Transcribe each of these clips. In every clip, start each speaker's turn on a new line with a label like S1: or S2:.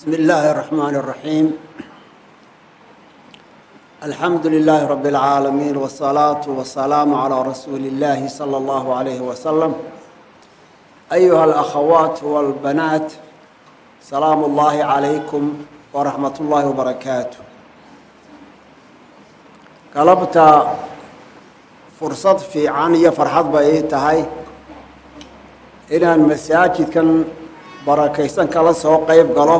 S1: بسم الله الرحمن الرحيم الحمد لله رب العالمين والصلاة والسلام على رسول الله صلى الله عليه وسلم أيها الأخوات والبنات سلام الله عليكم ورحمة الله وبركاته galabta fursad fiican iyo farxad ba ii tahay inaan masaajidkan barakaysan kala soo qayb galo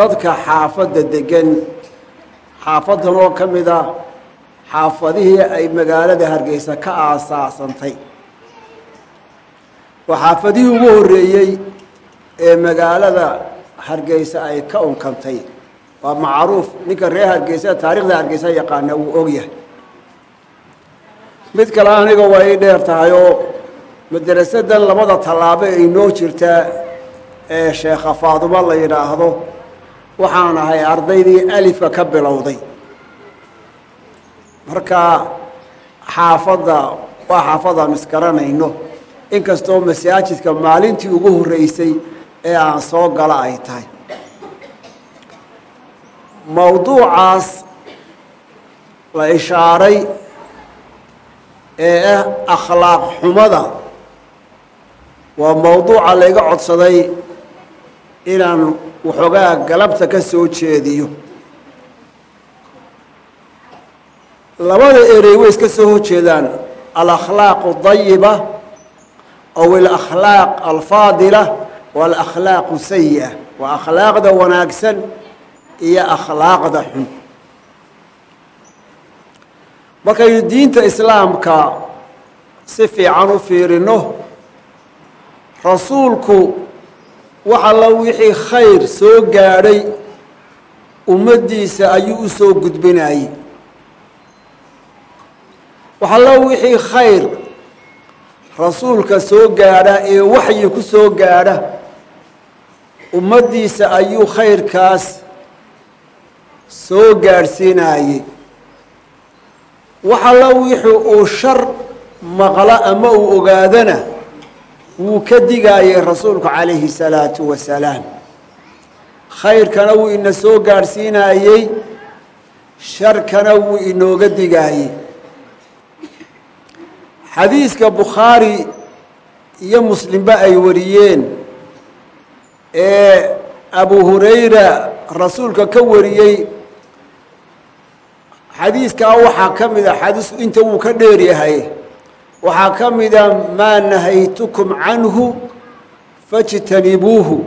S1: dadka xaafadda degan xaafaddan oo ka mid a xaafadihii ay magaalada hargeysa ka aasaasantay. Waa xaafadihii ugu horreeyey ee magaalada hargeysa ay ka unkantay. Waa macruuf ninka reer hargeysa taarikhda hargeysa yaqaana wuu og yahay. Mid kale aniga waa ii dheer tahay oo madarasadan labada tallaabo ay noo jirtaa ee sheekha faadumo la yidhaahdo waxaan ahay ardaydii alifka ka bilowday. Marka xaafadda waa xaafadaan isgaranayno inkastoo masaajidka maalintii ugu horreysay ee aan soo gala ay tahay. Mawduucaas la ishaaray ee ah akhlaaq xumada waa mawduuca layga codsaday inaan waxoogaa galabta ka soo jeediyo. Labada erey way iska soo horjeedaan alakhlaaq dayiba aw alakhlaaq alfaadila waalakhlaaqu sayi'a waa akhlaaqda wanaagsan iyo akhlaaqda xun. Markaynu diinta islaamka si fiican u fiirino rasuulku wax alla wixii khayr soo gaadhay ummaddiisa ayuu u soo gudbinayey wax alla wixii khayr rasuulka soo gaadha ee waxyi ku soo gaadha ummaddiisa ayuu khayrkaas soo gaadhsiinayey wax alla wixii uu shar maqlo ama uu ogaadana wuu ka digaayey rasuulku calayhi salaatu wasalaam. Khayrkana wuu ina soo gaadhsiinayey sharkana wuu inooga digaayey. Xadiiska bukhaari iyo muslimba ay wariyeen ee abu hurayra rasuulka ka wariyey. Xadiiskaa waxaa ka mid a xadiisku inta wuu ka dheer yahay waxaa ka mida maa nahaytukum canhu fاjtanibuuhu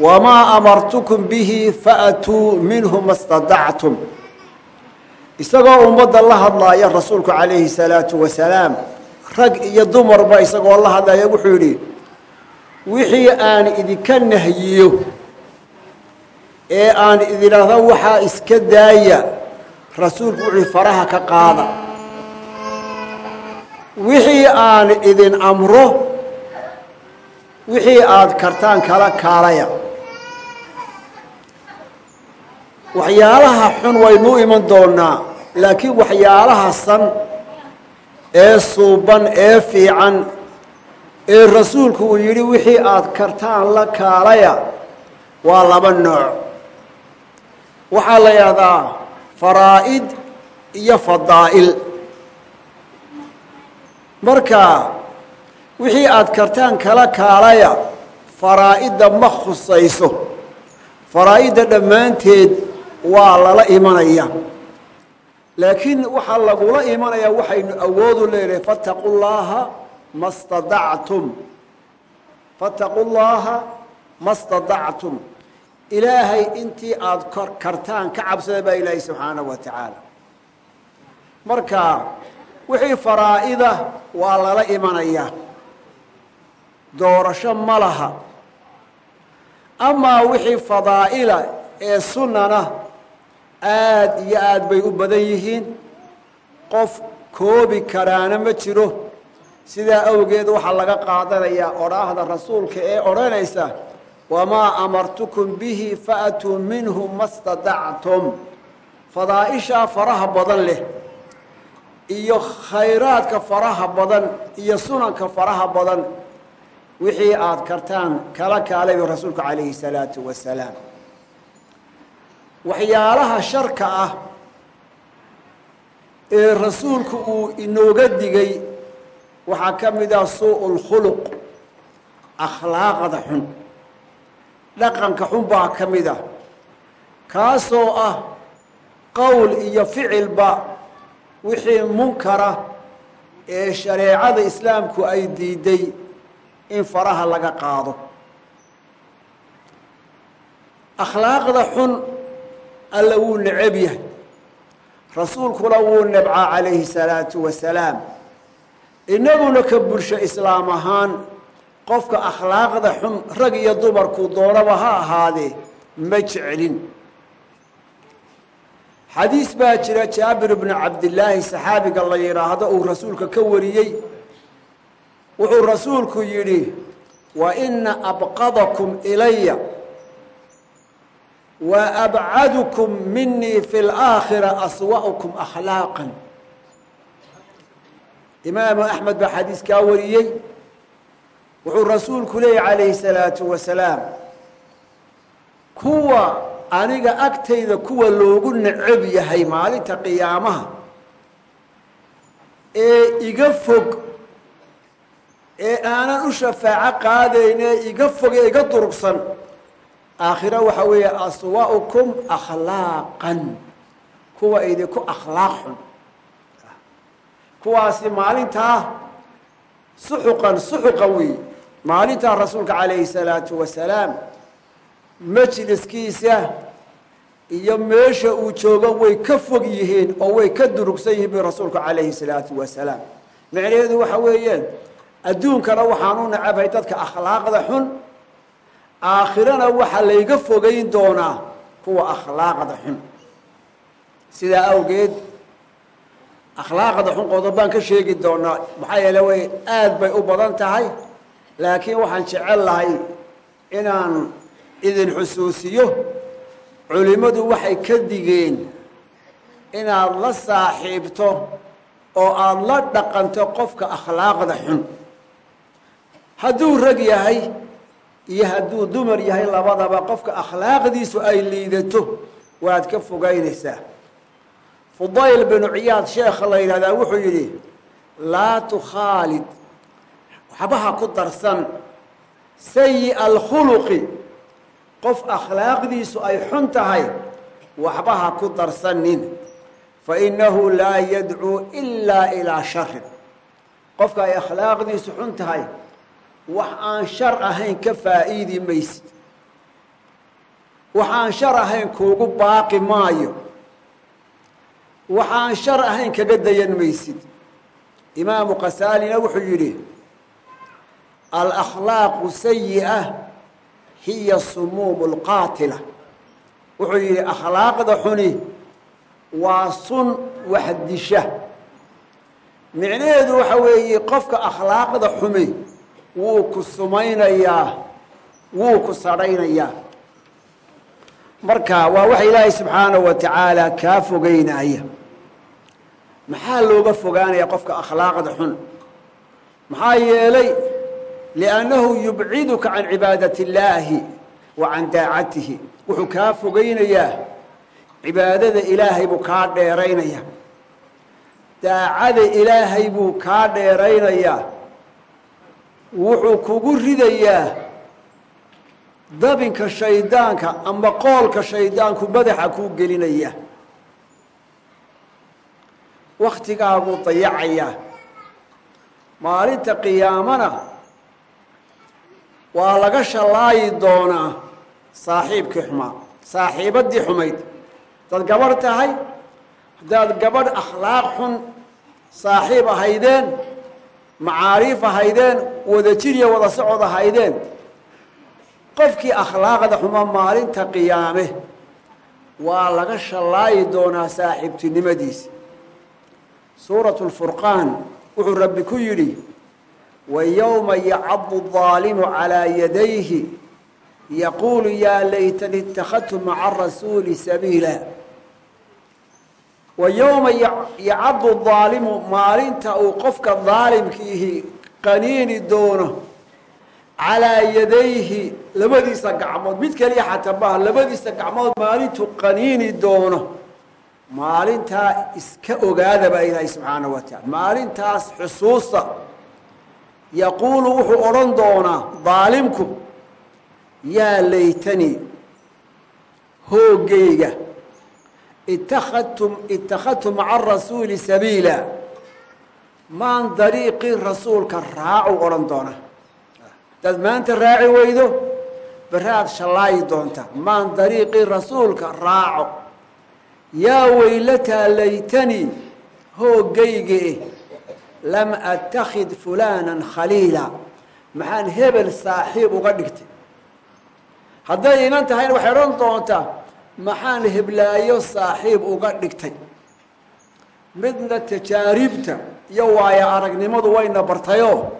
S1: wamaa amartukum bihi faatuu minhu ma stadactum isagoo ummadda la hadlaaya rasuulku calayhi salaatu wasalaam rag iyo dumarba isagoo la hadlaya wuxuu yidhi wixii aan idinka nahyiyo ee aan idinahda waxaa iska daaya. Rasuulku wuxuu faraha ka qaada wixii aan idin amro wixii aada kartaan kala kaalaya. Waxyaalaha xun waynuu iman doonaa laakiin waxyaalaha san ee suuban ee fiican ee rasuulku uu yidhi wixii aada kartaan la kaalaya waa laba nooc. Waxaa la yidhahdaa faraa'id iyo fadaa'il marka wixii aada kartaan kala kaalaya faraa'idda ma khusayso. Faraa'idda dhammaanteed waa lala imanaya. Laakiin waxaa lagula imanayaa waxaynu awoodu leedahay fataqu llaaha ma stadactum fataqu llaaha ma stadactum ilaahay intii aada kartaan ka cabsada baa ilaahay subxaanahu wa tacaala marka wixii faraa'ida waa lala imanayaa doorasho ma laha. Amaa wixii fadaa'ila ee sunnana aad iyo aad bay u badan yihiin. Qof koobi karaana ma jiro. Sidaa awgeed waxaa laga qaadanayaa odhaahda rasuulka ee odhanaysa wamaa amartukum bihi faatuu minhu ma stadactum fadaa'ishaa faraha badan leh iyo khayraadka faraha badan iyo sunanka faraha badan wixii aada kartaan kala kaalayo rasuulku calayhi salaatu wasalaam waxyaalaha sharka ah ee rasuulku uu inooga digay waxaa ka mid ah suu lkhuluq akhlaaqda xun. Dhaqanka xun baa ka mid ah kaasoo ah qowl iyo ficilba wixii munkara ee shareecada islaamku ay diiday in faraha laga qaado. Akhlaaqda xun alla wuu necab yahay. Rasuulkuna wuu nebcaa calayhi salaatu wasalaam innaguna ka bulsho islaam ahaan qofka akhlaaqda xun rag iyo dumarku doonaba ha ahaadee ma jeclin xadiis baa jira jaabir bnu cabdillaahi saxaabiga la yidhaahdo uu rasuulka ka wariyey. Wuxuu rasuulku yidhi wa ina abqadakum ilaya wa abcadukum minii fi laakhira aswa'ukum akhlaaqan. Imaamu axmed baa xadiiskaa wariyey. Wuxuu rasuulku leeyahy calayhi salaatu wasalaam kuwa aniga agtayda kuwa loogu necab yahay maalinta qiyaamaha ee iga fog ee aanan u shafaaco qaadayn ee iga fog ee iga durugsan aakhiro waxaa weeye aswa'ukum akhlaaqan kuwa idinku akhlaaq xun kuwaasi maalintaa suxuqan suxuqan weey maalintaa rasuulka calayhi salaatu wasalaam majliskiisa iyo meesha uu joogo way ka fog yihiin oo way ka durugsan yihiin bi rasuulku calayhi salaatu wasalaam. Micnaheedu waxa weeyaan adduunkana waxaan u necabhay dadka akhlaaqda xun aakhirana waxaa layga fogeyn doonaa kuwa akhlaaqda xun. Sidaa awgeed akhlaaqda xun qodobaan ka sheegi doonaa. Maxaa yeele way aada bay u badan tahay laakiin waxaan jecel lahay inaan idin xusuusiyo culimmadu waxay ka digeen inaad la saaxiibto oo aada la dhaqanto qofka akhlaaqda xun. Hadduu rag yahay iyo hadduu dumar yahay labadaba qofka akhlaaqdiisu ay liidato waad ka fogaynaysaa. Fudayl binu ciyaad sheekha la yidhahdaa wuxuu yidhi laa tukhaalid. Waxbaha ku darsan. Sayi alkhuluqi qof akhlaaqdiisu ay xun tahay waxba ha ku darsanin. Fa innahu laa yadcuu ilaa ilaa sharin qofka ay akhlaaqdiisu xun tahay wax aan shar ahayn ka faa'iidi maysid. Wax aan shar ahayn kuugu baaqi maayo. Wax aan shar ahayn kaga dayan maysid. Imaamu kasaalina wuxuu yidhi alakhlaaqu sayi'a hiya sumuumu lqaatila wuxuu yidhi akhlaaqda xuni waa sun wax disha micnaheedu waxa weeye qofka akhlaaqda xumi wuu ku sumaynayaa wuu ku sadhaynayaa marka waa waxa ilaahay subxaanahu wa tacaala kaa fogeynaya maxaa looga fogaanaya qofka akhlaaqda xun? Maxaa yeelay liannahu yubciduka can cibaadati illaahi wa can daacatihi wuxuu kaa fogeynayaa cibaadada ilaahay buu kaa dheeraynaya daacada ilaahay buu kaa dheeraynayaa wuxuu kugu ridayaa dabinka shaydaanka ama qoolka shaydaanku madaxa kuu gelinaya wakhtigaaguu dayacayaa maalinta qiyaamana waa laga shallaayi doonaa saaxiibkii xumaa saaxiibaddii xumayd. Haddaad gabadh tahay haddaad gabadh akhlaaq xun saaxiib ahaydeen macaariif ahaydeen wada jir iyo wada socod ahaydeen. Qofkii akhlaaqda xuma maalinta qiyaame. Waa laga shallaayi doonaa saaxiibtinimadiisa suuratu lfurqaan wuxuu rabbi ku yidhi wayowma yacadu aalimu calaa yadayhi yaquulu yaa laytani ittakhadtu maca rasuuli sabiila. Wayowma yacadu daalimu maalinta uu qofka daalimkiihi qaniini doono calaa yadayhi labadiisa gacmood mid keliya xataa maaha labadiisa gacmood maalintuu qaniini doono. Maalintaa iska ogaada baa ilaahay subxaana wa tacala maalintaas xusuusta yaquulu wuxuu odhan doonaa daalimku yaa laytanii hoogayga itakadtum ittakhadtu maca arasuuli sabiila. Maan dariiqii rasuulka raacu odhan doona hadaad maanta raaci weydo baraad shallaayi doonta. Maan dariiqii rasuulka raaco. Yaa weylataa laytanii hoogayge lam attakhid fulaanan khaliila maxaan hebel saaxiib uga dhigtay hadday inan tahayna waxay odhan doontaa maxaan heblaayo saaxiib uga dhigtay midna tajaaribta iyo waayo aragnimadu wayna bartayoo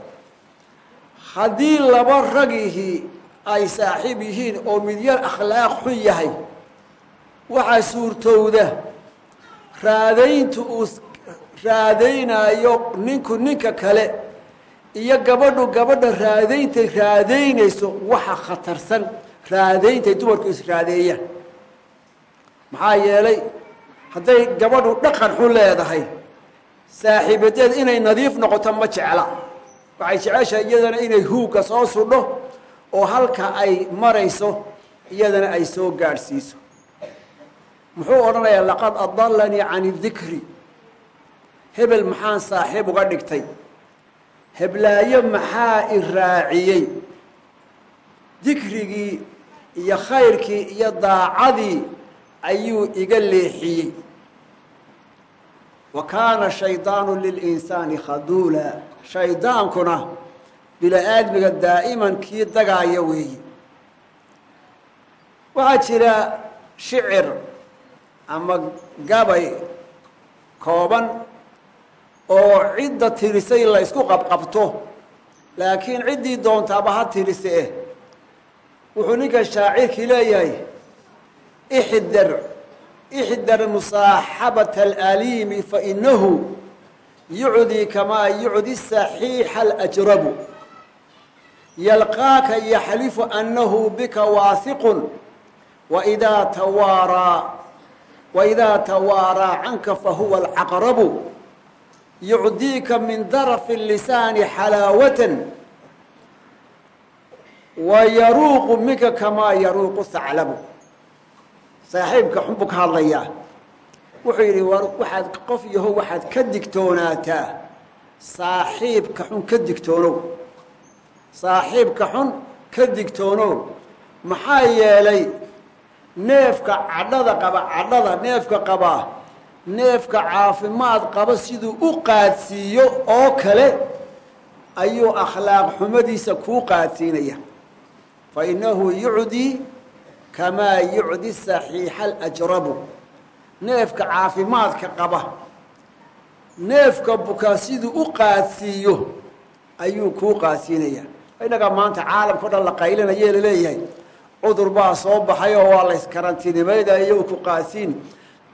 S1: haddii laba ragihii ay saaxiib yihiin oo midyar akhlaaq xun yahay waxaa suurtowda raadaynta uu raadaynaayo ninku ninka kale iyo gabadhu gabadha raadayntay raadaynayso waxa khatarsan. Raadayntay dumarku israadeeyaan maxaa yeelay hadday gabadhu dhaqan xun leedahay saaxiibadeed inay nadiif noqoto ma jecla. Waxay jeceshahay iyadana inay huugga soo sudho oo halka ay marayso iyadana ay soo gaadhsiiso. Muxuu odhanayaa laqad adalanii can dikri hebel maxaan saaxiib uga dhigtay. Heblaayo maxaa i raaciyey? Dikrigii iyo khayrkii iyo daacadii ayuu iga leexiyey. Wa kaana shaydaanu lilinsaani khaduula. Shaydaankuna bini-aadmiga daa'iman kii dagaaya weeye waxaa jira shicir ama gabay kooban oo cidda tirisay la ysku qabqabto. Laakiin ciddii doontaaba ha tirise. Wuxuu ninkan shaacirkii leeyahay ixdar ixdar musaaxabata alaliimi fainahu yucdii kamaa yucdi saxiixa alajrabu. Yalqaaka yaxlifu annahu bika waasiqun waidaa tawaaraa waidaa tawaaraa canka fahuwa alcaqrabu yucdiika min darafi lisaani xalaawatan wa yaruuqu minka kamaa yaruuqu saclabu saaxiibka xun buu ka hadlayaa wuxuu yidhi waxaad qof yaho waxaad ka digtoonaataa saaxiibka xun ka digtoonow saaxiibka xun ka digtoonow maxaa yeelay neefka cadhada qaba cadhada neefka qabaa neefka caafimaad qaba siduu u qaadsiiyo oo kale ayuu akhlaaq xumadiisa kuu qaadsiinaya. Fa innahu yucdii kamaa yucdi saxiixa alajrabu neefka caafimaadka qaba neefka bukaa siduu u qaadsiiyo ayuu kuu qaadsiinaya. Innagaa maanta caalamka o dhan la qaylinayee la leeyahay cudur baa soo baxay oo waa layskarantiinimaynayo ku qaadsiin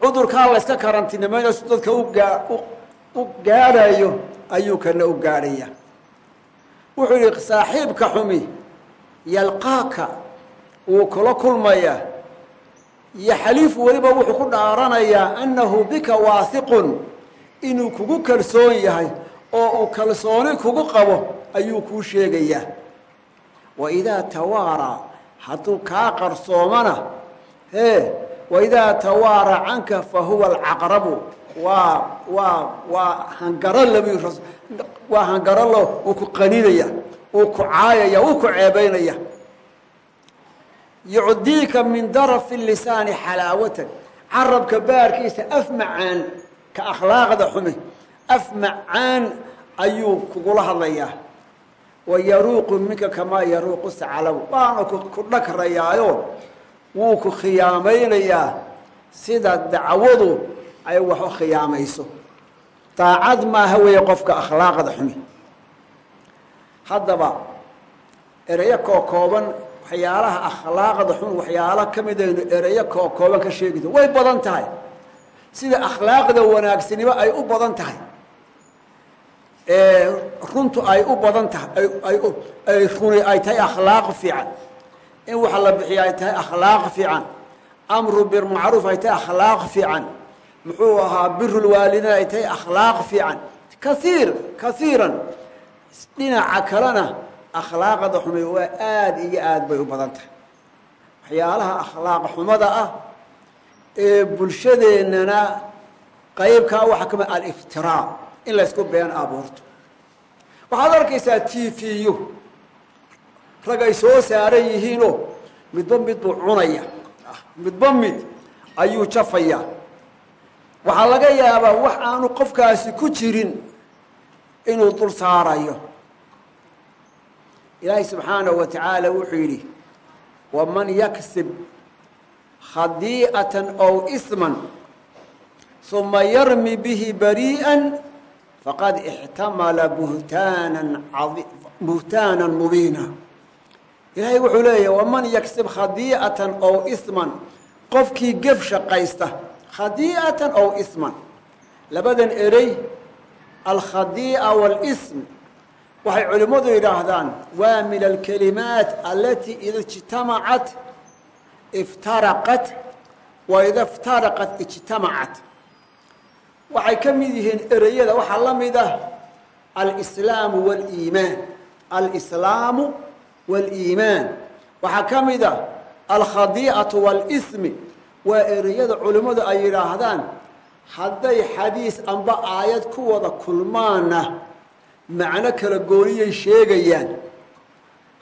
S1: cudurkaa layska karantiinimaynayo si dadka u gaadhayo ayuu kana u gaadhaya. Wuxuu yihi saaxiibka xumi yalqaaka wuu kula kulmayaa yaxlifu weliba wuxuu ku dhaaranayaa annahu bika waasiqun inuu kugu kalsoon yahay oo uu kalsooni kugu qabo ayuu kuu sheegayaa wa idaa tawaaraa hadduu kaa qarsoomana hee waidaa tawaaraa canka fa huwa alcaqrabu waa waa waa hangaralla bu waa hangarallo wuu ku qaninaya wuu ku caayaya wuu ku ceebaynaya. Yucdiika min darafi lisaani xalaawatan carabka baarkiisa af macaan ka akhlaaqda xume af macaan ayuu kugula hadlayaa. Wa yaruuqu minka kamaa yaruuqu saclabu waana ku dhagrayaayo wuu ku khiyaamaynayaa sida dacwadu ay wax u khiyaamayso daacad maaha weeye qofka akhlaaqda xumi. Haddaba ereyo kookooban waxyaalaha akhlaaqda xun waxyaalo ka midaynu ereyo kookooban ka sheegito way badan tahay. Sida akhlaaqda wanaagsanimo ay u badan tahay. Runtu ay u badan tahay ay runi ay tahay akhlaaq fiican in waxa la bixiya ay tahay akhlaaq fiican. Amru bilmacruuf ay tahay akhlaaq fiican. Muxuu ahaa birulwaalidiin ay tahay akhlaaq fiican. Kaiir kaiiran dhinaca kalena akhlaaqda xumay waa aada iyo aad bay u badan tahay. Waxyaalaha akhlaaq xumada ah ee bulshadeennana qaybkaa waxaa ka mid aliftiraa in laysku been abuurto. Waxaad arkaysaa t v-yu rag ay soo saaran yihiinoo midba mid buu cunaya. Midba mid ayuu jafaya waxaa laga yaabaa wax aanu qofkaasi ku jirin inuu dul saarayo. Ilaahay subxaanahu wa tacaala wuxuu yidhi waman yaksib khadii'atan ow isman uma yarmi bihi barii'a faqad ixtamala buhtaanan buhtaanan mubiina ilaahay wuxuu leeyahy waman yaksib khadii'atan ow isman qofkii gef shaqaysta khadii'atan ow isman labadan erey alkhadii'a wاlsm waxay culimmadu yidhaahdaan waa min alkalimaat alatii ida ijtamacat iftaraqat wa iftaraqat ijtamacat waxay ka mid yihiin ereyada waxaa la mid ah alslaamu wاliimaan alslaamu wاliimaan waxaa ka mid ah alkhadii'atu wاlsmi waa ereyada culimmadu ay yidhaahdaan hadday xadiis amba aayad ku wada kulmaana macno kala gooniyay sheegayaan.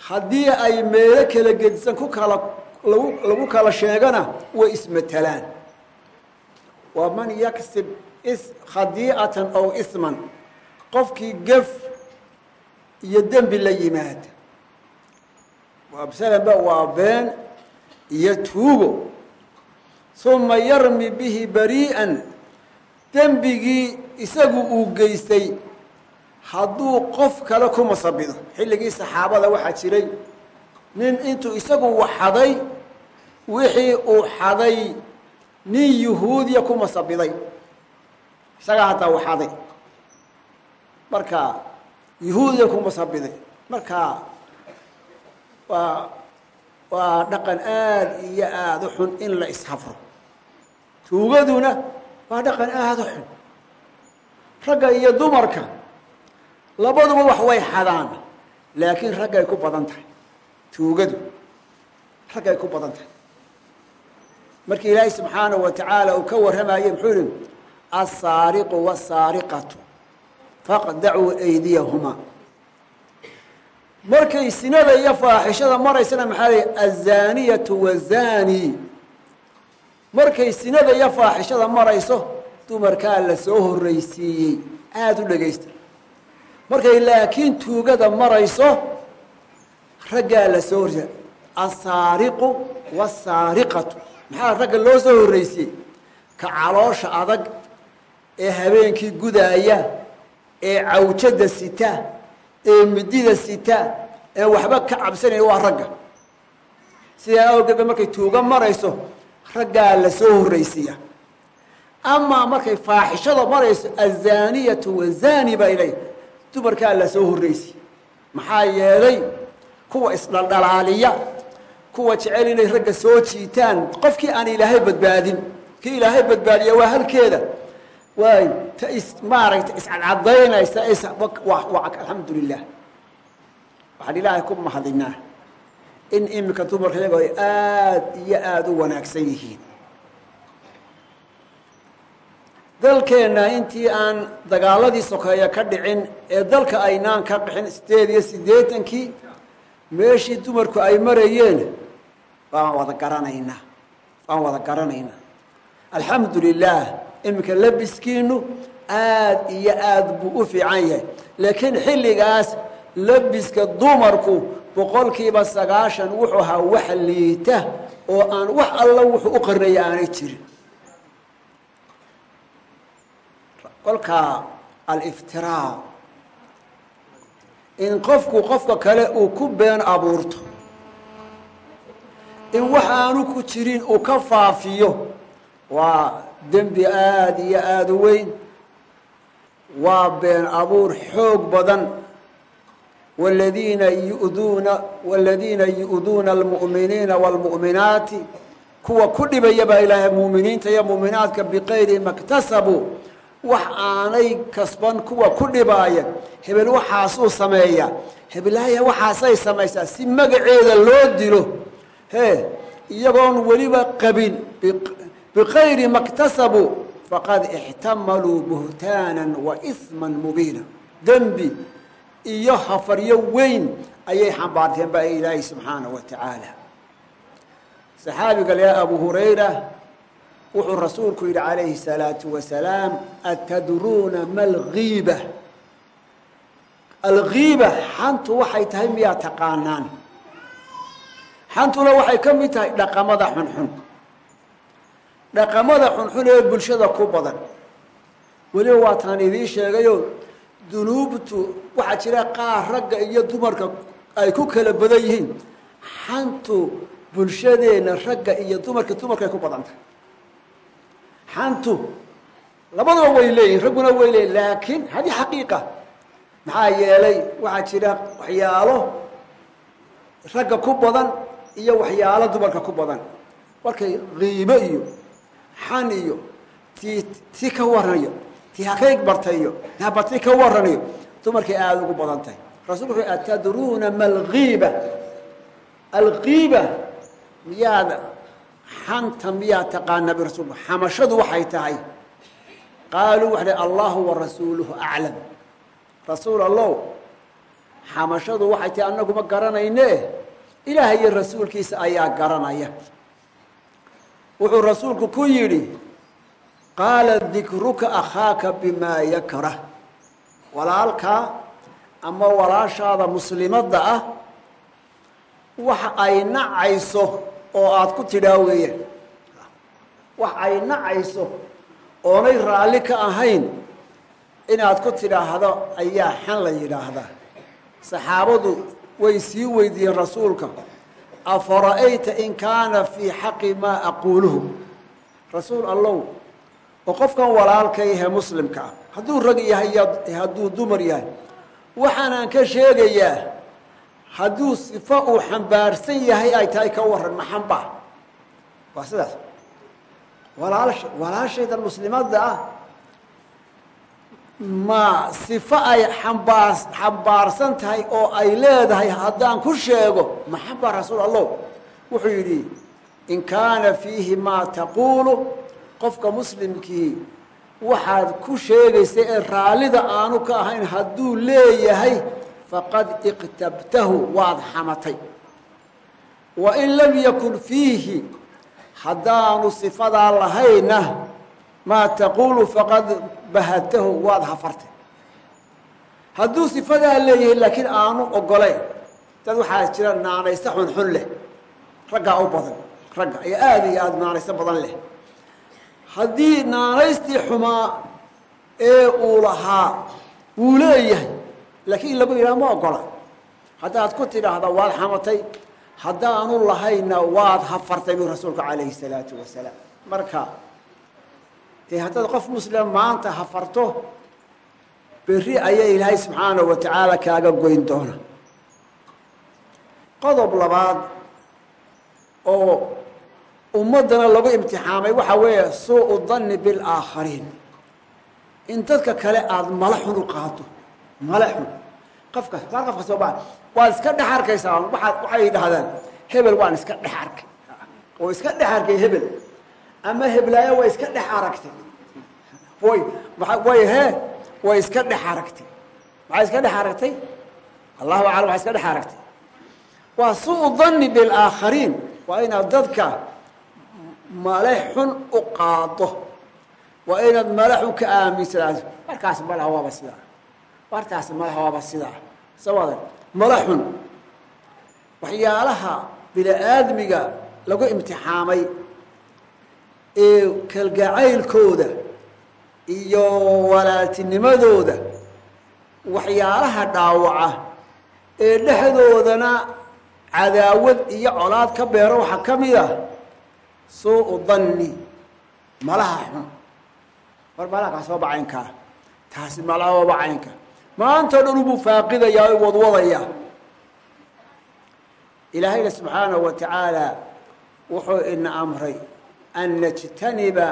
S1: Haddii ay meelo kala gedisan ku kala lagu lagu kala sheegana way ismatalaan. Waa man yaksib is khadii'atan ow isman. Qofkii gef iyo dembi la yimaada waabsalanba waa been iyo tuugo. Uma yarmi bihi barii'an dembigii isagu uu geystay. Hadduu qof kale ku masabido. Xilligii saxaabada waxaa jiray. Nin intuu isagu waxaday wixii uu xaday nin yuhuudiya ku masabiday. Isagaa hataa waxaday. Marka yuhuudiya ku masabiday. Marka waa waa dhaqan aada iyo aada u xun in la ishafro tuugaduna waa dhaqan aada u xun ragga iyo dumarka labaduba wax way xadaan laakiin raggay ku badan tahay tuugadu raggay ku badan tahay markii ilaahay subxaanahu wa tacaala uu ka warramayey muxuu yihi aلsaariqu wالsaariqatu faqdacuu aydiyahumaa markay sinada iyo faaxishada maraysana maxaa lay aلzaaniyatu wazani markay sinada iyo faaxishada marayso dumarkaa la soo horraysiiyey. Aada u dhegaysta markay laakiin tuugada marayso raggaa la soo horreysiye asaariqu wasaariqatu maxaa ragga loo soo horreysiiyey ka caloosha adag ee habeenkii gudaaya ee cawjada sita ee midida sita ee waxba ka cabsanaya waa ragga. Sidaa awgeed ba markay tuugo marayso raggaa la soo horreysiiya amaa markay faaxishada marayso azaaniyatu wazani baa ilay dumarkaa la soo horreysiye maxaa yeelay kuwa isdhaldhalaaliya kuwa jecel inay ragga soo jiitaan qofkii aan ilaahay badbaadin. Kii ilaahay badbaadiya waa halkeeda waay ta is maaragtay iscadcadaynaysa alxamdu lilah waxaan ilaahay ku mahadinaa in iminka dumarka iyagoo ay aada iyo aada u wanaagsan yihiin. Dalkeenna intii aan dagaaladii sokeeya ka dhicin ee dalka aynaan ka qixin sideed iyo siddeetankii meeshii dumarku ay marayeen waan wada garanaynaa waan wada garanaynaa. Alxamdu lilaah iminka labiskiinu aada iyo aada buu u fiican yahay. Laakiin xilligaas labiska dumarku boqolkiiba sagaashan wuxuu ahaa wax liita oo aan wax alla wuxuu u qarnaya aanay jirin. Kolkaa aliftiraa in qofku qofka kale uu ku been abuurto in wax aanu ku jirin uu ka faafiyo waa dembi aada iyo aada u weyn. Waa been abuur xoog badan. Waladiina yuduuna waladiina yu'duuna almu'miniina waalmu'minaati kuwa ku dhibaya baa ilaahay mu'miniinta iyo mu'minaadka biqayri maktasabuu wax aanay kasban kuwa ku dhibaaya hebel waxaasuu sameeyaa hebelahaya waxaasay samaysaa si magaceeda loo dilo. Hee iyagoon weliba qabin biqayri maktasabuu faqad ixtamaluu buhtaanan wa isman mubiina dembi iyo hafaryo weyn ayay xambaarteen baa ilaahay subxaanahu wa tacaala saxaabiga lea abu hurayra wuxuu rasuulku yidhi calayhi الsalaatu wasalaam atadruuna ma algiiba algiiba xantu waxay tahay miyaa taqaanaan xantuna waxay ka mid tahay dhaqamada xunxun dhaqamada xunxun ee bulshada ku badan. Weliba waataan idiin sheegayo dunuubtu waxaa jira qaar ragga iyo dumarka ay ku kala badan yihiin. Xantu bulshadeenna ragga iyo dumarka dumarkay ku badan tahay xantu labadaba way leeyihiin ragguna way leeyihiin laakiin haddii xaqiiqa maxaa yeelay waxaa jira waxyaalo ragga ku badan iyo waxyaalo dumarka ku badan. Markay qiimo iyo xan iyo ti ka waranayo ti hakayg bartayo haba ti ka waranayo dumarkay aada ugu badan tahay rasulku wuxuu atadruuna ma algiiba algiiba miyaad xanta miyaa taqaana bi rasulku xamashadu waxay tahay. Qaaluu waxay dhi allahu wa rasuuluhu aclam rasuul allow xamashadu waxay tahay annaguma garanayne ilaahay iyo rasuulkiisa ayaa garanaya wuxuu rasuulku ku yidhi qaala dikruka akhaaka bimaa yakrah walaalkaa ama walaashaada muslimadda ah wax ay nacayso oo aada ku tidhaa weeyaan wax ay nacayso oonay raalli ka ahayn inaad ku tidhaahdo ayaa xan la yidhaahdaa. Saxaabadu way sii weydiiyeen rasuulka afara'ayta in kaana fii xaqi maa aquuluhu rasuul allow oo qofkan walaalka yahe muslimka ah hadduu rag yahay iyo hadduu dumar yahay waxaanaan ka sheegayaa hadduu sifo uu xambaarsan yahay ay tahay ka waran maxamba waa sidaas walaalasha walaashaydan muslimadda ah ma sifo ay xambaar xambaarsan tahay oo ay leedahay haddaan ku sheego maxaba rasuul allah wuxuu yidhi in kaana fiihi maa taquulu qofka muslimkii waxaad ku sheegaysa ee raallida aanu ka ahayn hadduu leeyahay faqad iqtabtahu waad xamatay. Wa in lam yakun fiihi haddaanu sifadaa lahayna maa taquulu faqad bahatahu waad hafartay. Hadduu sifadaa leeyahay laakiin aanu ogolayn dad waxaa jira naanaysta xunxun leh raggaa u badan ragga ayaa aada iyo aada naanaysto badan leh. Haddii naanaystii xumaa ee uu lahaa wuu leeyahay laakiin in lagu yidhaha ma ogola. Haddaad ku tidhaahda waad xamatay haddaanu lahayna waad hafartay buu rasuulku calayhi salaatu wasalaam. Marka dee haddaad qof muslima maanta hafarto berri ayaa ilaahay subxaanahu wa tacaala kaaga goyn doona. Qodob labaad oo ummaddana lagu imtixaamay waxaa weeye suu danni bilaakhariin in dadka kale aada mala xun u qaado mala xun. Qofka qaar qofka soo baa waad iska dhex arkaysaa. Waaad waxay yidhaahdaan hebel waan iska dhex arkay. Oo iska dhex arkay hebel ama heblaayo way iska dhex aragtay. Way way he way iska dhex aragtay. Maxay iska dhex aragtay? Allahu aclam waxay iska dhex aragtay. Waa suu danni bilaakhariin waa inaad dadka male xun u qaado. Waa inaad male xun ka aaminsanaato markaas malaha waaba sidaa. Wartaas malaha waaba sidaa. Sawada male xun. Waxyaalaha bini-aadmiga lagu imtixaamay ee kalgacaylkooda iyo walaaltinimadooda waxyaalaha dhaawaca ee dhexdoodana cadaawad iyo colaad ka beero waxaa ka mid ah suu danni malaha xun. War malaha kaa soo bacaynkaa taasi malaababa caynka maanta o dhan ubuu faaqidayaa o wadwadayaa ilaahayna subxaanahu wa tacaala wuxuu ina amray an najtaniba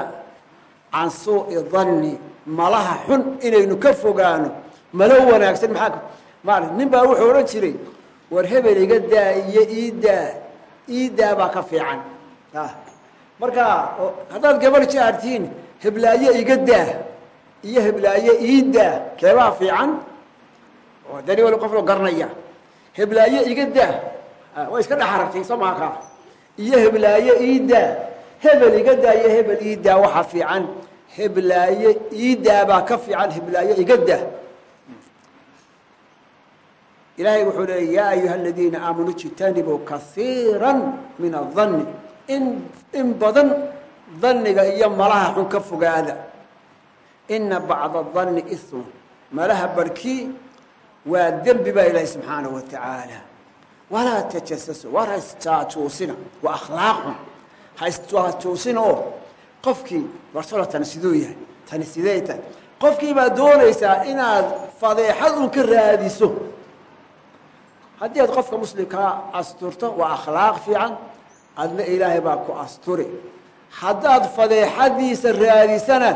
S1: can suu'i danni malaha xun inaynu ka fogaano malo wanaagsan maxaa maara nin baa wuxuu odhan jiray war hebel iga daa iyo iidaa iidaa baa ka fiican marka haddaad gabar jaartiin heblaaye iga daa iyo heblaaye iidaa keebaa fiican dani wali qof loo garanaya heblaaye iga daa way iska dhex aragtay soo maaka iyo heblaaye iidaa hebel iga daa iyo hebel iidaa waxaa fiican. Heblaaye iidaa baa ka fiican heblaaye iga daa. Ilaahay wuxuu leeyay yaa ayuha aladiina aamanuu ijtanibuu kaiira min adanni in in badan danniga iyo malaha xun ka fogaada. Ina bacda danni ismun. Malaha barhkii waa dembi baa ilaahay subxaanahu wa walaa tajasasu war ha isjaajuusina waa akhlaaq ha isjaajuusina oo qofkii warsola tani siduu yahay tani sidee tahay? Qofkii baad doonaysaa inaad fadeexad un ka raadiso. Haddii aad qofka muslimkaa asturto waa akhlaaq fiican. Adna ilaahay baa ku asturi. Haddaad fadeexadiisa raadisana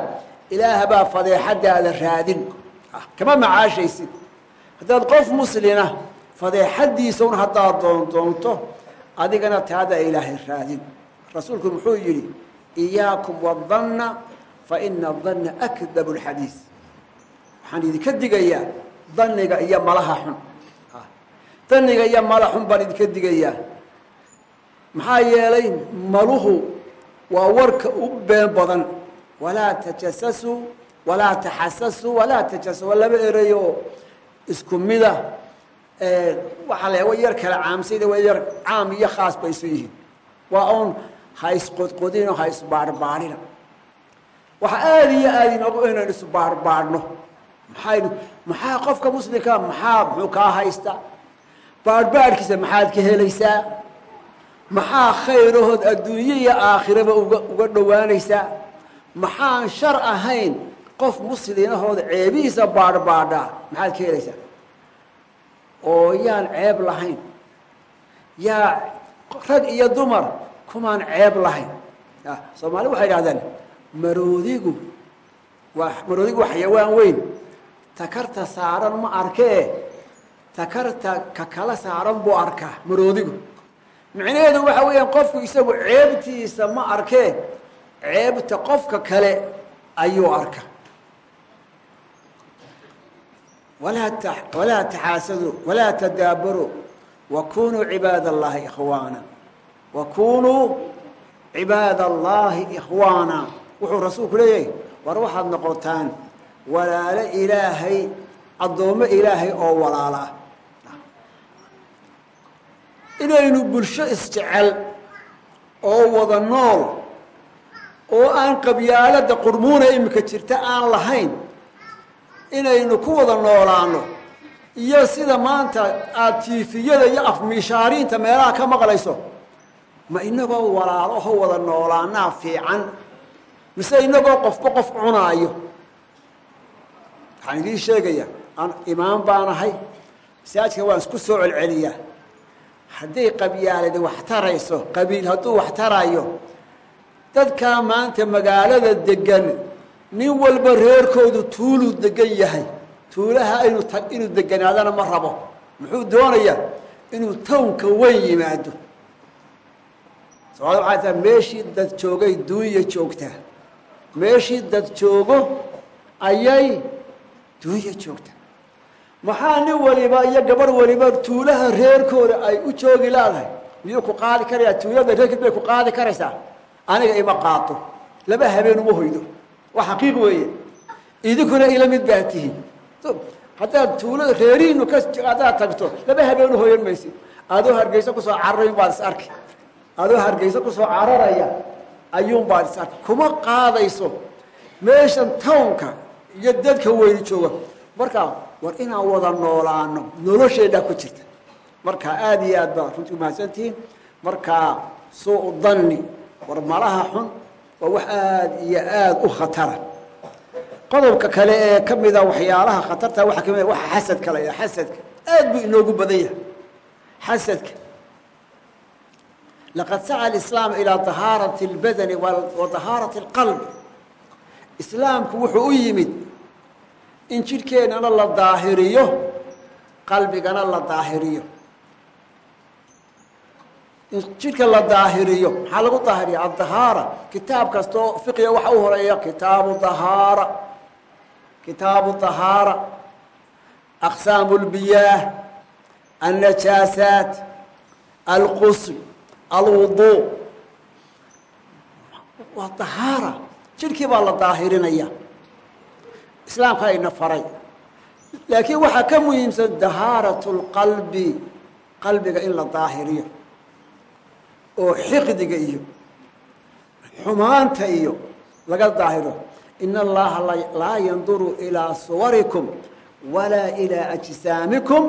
S1: ilaah baa fadeexadaada raadin. Kama macaashaysid. Haddaad qof muslina fadeexadiisa un haddaad doondoonto adigana taadaa ilaahay raadin rasuulku muxuu yidhi iyaakum wadanna fa ina adanna akdabu lxadiis waxaan idinka digayaa daniga iyo malaha xun. Daniga iyo mala xun baan idinka digayaa. Maxaa yeelay maluhu waa warka u been badan. Walaa tajasasuu walaa taxasasuu walaa tajasasuu waa laba erey oo isku mida waxaa la yar kala caamsayda way yar caam iyo khaas bay isu yihiin. Waa un ha isqodqodino ha isbaarbaarina waxa aada iyo aada inoogu inaynu isbaarbaarhno maxaynu maxaa qofka muslimkaa maxaa muxuu kaa haystaa baarhbaarhkiisa maxaad ka helaysaa? Maxaa khayrahood adduunye iyo aakhiraba uga uga dhowaanaysaa? Maxaan shar ahayn qof muslimahooda ceebihiisa baadhbaadhaa maxaad ka helaysaa? Oo yaan ceeb lahayn. Yaa rag iyo dumar kumaan ceeb lahayn. Soomaali waxay idhahdaan maroodigu waa maroodigu waa xayawaan weyn. Takarta saaran ma arkee? Takarta ka kala saaran buu arkaa maroodigu. Micnaheedu waxa weeyaan qofku isagu ceebtiisa ma arkee. Ceebta qofka kale ayuu arka walaa walaa taxaasaduu walaa tadaabaruu wakunuu cibaad allahi ikhwaana wakunuu cibaad allahi ikhwaana wuxuu rasuulku leeyahay war waxaad noqotaan walaalo ilaahay addoommo ilaahay oo walaalo ah inaynu bulsho isjecel oo wada nool oo aan qabyaalada qurmuuna iminka jirta aan lahayn inaynu ku wada noolaano iyo sida maanta aada tiifiyada iyo afmishaariinta meelaha ka maqlayso ma inagoo walaalaho wada noolaanaa fiican mise inagoo qofba qof cunaayo? Waxaan idiin sheegayaa aan imaan baan ahay masaajidka waan isku soo celceliyaa. Hadday qabyaaladi wax tarayso qabiil hadduu wax tarayo dadkaa maanta magaalada degan nin walba reerkoodu tuuluu degan yahay. Tuulaha ta inuu deganaadana ma rabo. Muxuu doonayaa inuu townka weyn yimaado soomaalida meeshii dad joogay duunya joogtaa meeshii dad joogo ayay duunya joogtaa maxaa nin waliba iyo gabarh waliba tuulaha reerkooda ay u joogi laadahay miyuu ku qaadi karayaa? Tuulada reerkeed bay ku qaadi karaysaa? Aniga ima qaato. Laba habeen uma hoydo. Waa xaqiiq weeye. Idinkuna ila mid baa tihiin. Haddaad tuulada reerihiinu ka haddaad tagto laba habeen u hoyan maysid. Adoo hargeyso ku soo cararayn baad is arki adoo hargeyso ku soo cararaya. Ayuun baad is arki kuma qaadayso meeshan townka iyo dadka weyni jooga. Markaa war inaan wada noolaano nolosheedaa ku jirta. Markaa aada iyo aad baa runtii umahadsantihiin markaa suu danni war malaha xun waa wax aada iyo aada u khatara. Qodobka kale ee ka mida waxyaalaha khatarta waxa ka mid waxa xasadka la yidhaha xasadka. Aad buu inoogu badan yahay. Xasadka laqad saca alislaam ilaa dahaarati اlbadani wa dahaarati اlqalb islaamku wuxuu u yimid in jidhkeennana la daahiriyo qalbigana la daahiriyo in jidhka la daahiriyo maxaa lagu daahiriya addahaara kitaab kastoo fiqiga waxa u horeeya kitaabu dahaara kitaabu dahaara aqsaamu اlbiyaah annajaasaat alqusl alwuduu waa dahaara jidhkii baa la daahirinaya islaamka ayna faray. Laakiin waxaa ka muhiimsan dahaaratu اlqalbi qalbiga in la daahiriyo oo xiqdiga iyo xumaanta iyo laga daahiro. In allaha laa yanduru ilaa suwarikum walaa ilaa ajsaamikum